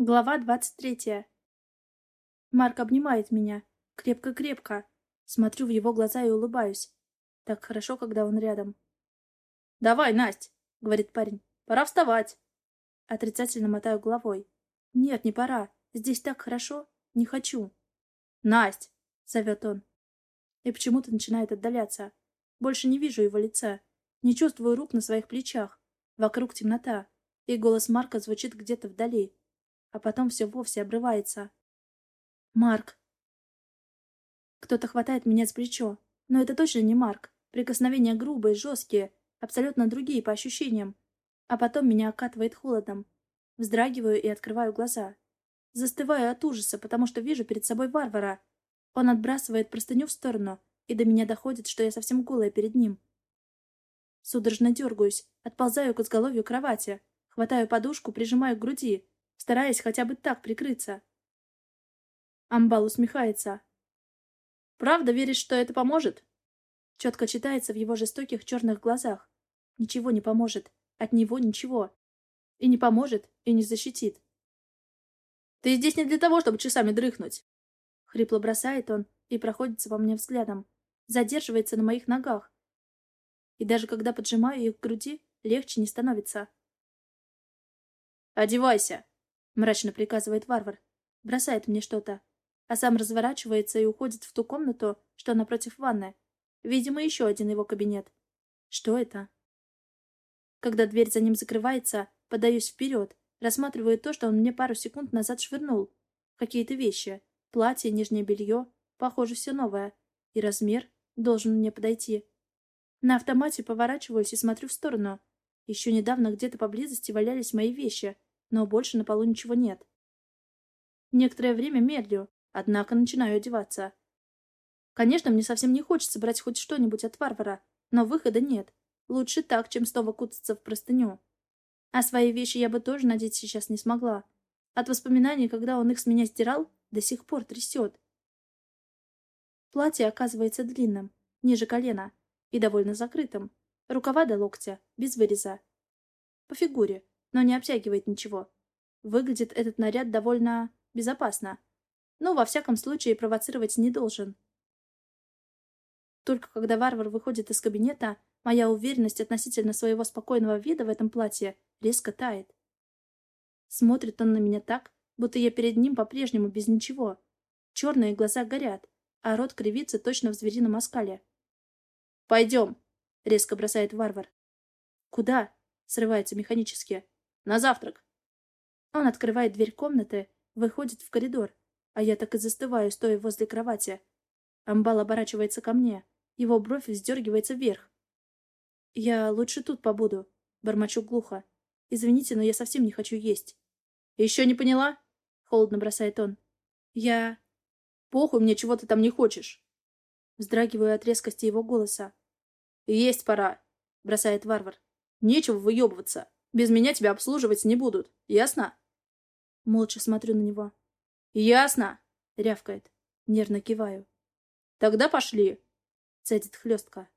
Глава двадцать третья. Марк обнимает меня. Крепко-крепко. Смотрю в его глаза и улыбаюсь. Так хорошо, когда он рядом. «Давай, Насть!» — говорит парень. «Пора вставать!» Отрицательно мотаю головой. «Нет, не пора. Здесь так хорошо. Не хочу». «Насть!» — зовет он. И почему-то начинает отдаляться. Больше не вижу его лица. Не чувствую рук на своих плечах. Вокруг темнота. И голос Марка звучит где-то вдали а потом все вовсе обрывается. Марк. Кто-то хватает меня за плечо. Но это точно не Марк. Прикосновения грубые, жесткие, абсолютно другие по ощущениям. А потом меня окатывает холодом. Вздрагиваю и открываю глаза. Застываю от ужаса, потому что вижу перед собой варвара. Он отбрасывает простыню в сторону, и до меня доходит, что я совсем голая перед ним. Судорожно дергаюсь, отползаю к изголовью кровати, хватаю подушку, прижимаю к груди, стараясь хотя бы так прикрыться. Амбал усмехается. «Правда веришь, что это поможет?» Четко читается в его жестоких черных глазах. Ничего не поможет. От него ничего. И не поможет, и не защитит. «Ты здесь не для того, чтобы часами дрыхнуть!» Хрипло бросает он и проходится по мне взглядом. Задерживается на моих ногах. И даже когда поджимаю их к груди, легче не становится. «Одевайся!» Мрачно приказывает варвар. Бросает мне что-то. А сам разворачивается и уходит в ту комнату, что напротив ванны. Видимо, еще один его кабинет. Что это? Когда дверь за ним закрывается, подаюсь вперед, рассматриваю то, что он мне пару секунд назад швырнул. Какие-то вещи. Платье, нижнее белье. Похоже, все новое. И размер должен мне подойти. На автомате поворачиваюсь и смотрю в сторону. Еще недавно где-то поблизости валялись мои вещи — но больше на полу ничего нет. Некоторое время медлю, однако начинаю одеваться. Конечно, мне совсем не хочется брать хоть что-нибудь от варвара, но выхода нет. Лучше так, чем снова кутаться в простыню. А свои вещи я бы тоже надеть сейчас не смогла. От воспоминаний, когда он их с меня стирал, до сих пор трясет. Платье оказывается длинным, ниже колена, и довольно закрытым. Рукава до локтя, без выреза. По фигуре, но не обтягивает ничего. Выглядит этот наряд довольно безопасно. Но, во всяком случае, провоцировать не должен. Только когда варвар выходит из кабинета, моя уверенность относительно своего спокойного вида в этом платье резко тает. Смотрит он на меня так, будто я перед ним по-прежнему без ничего. Черные глаза горят, а рот кривится точно в зверином оскале. «Пойдем!» — резко бросает варвар. «Куда?» — срывается механически. На завтрак!» Он открывает дверь комнаты, выходит в коридор, а я так и застываю, стоя возле кровати. Амбал оборачивается ко мне. Его бровь вздергивается вверх. «Я лучше тут побуду», — бормочу глухо. «Извините, но я совсем не хочу есть». «Еще не поняла?» — холодно бросает он. «Я...» «Похуй мне, чего ты там не хочешь». Вздрагиваю от резкости его голоса. «Есть пора», — бросает варвар. «Нечего выебываться». Без меня тебя обслуживать не будут. Ясно?» Молча смотрю на него. «Ясно!» — рявкает. Нервно киваю. «Тогда пошли!» — цедит хлестко.